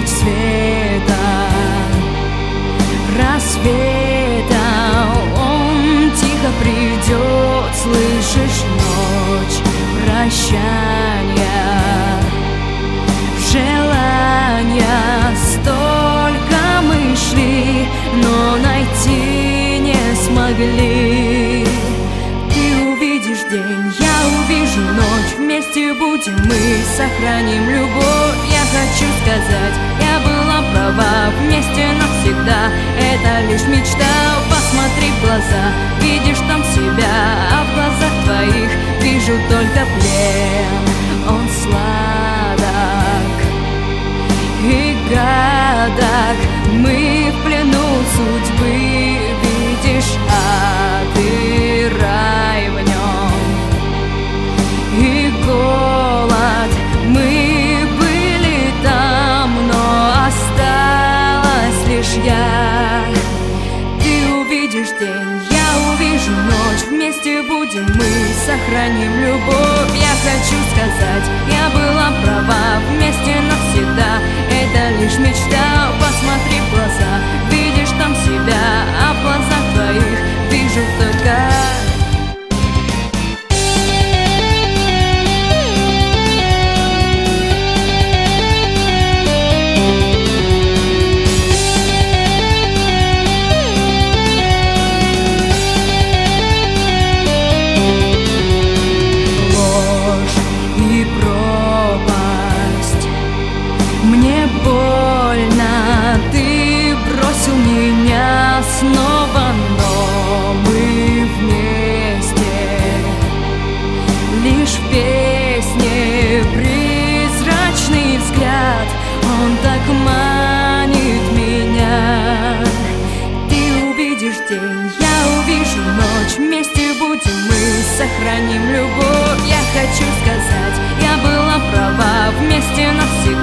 путь света, рассвета. Он тихо придет, слышишь, ночь прощания, желания. Столько мы шли, но найти не смогли. Вместе будем мы, сохраним любовь Я хочу сказать, я была права Вместе навсегда, это лишь мечта Посмотри в глаза, видишь я. Ты увидишь день, я увижу ночь. Вместе будем мы, сохраним любовь. Я хочу сказать, сохраним любовь. Я хочу сказать, я была права Вместе навсегда,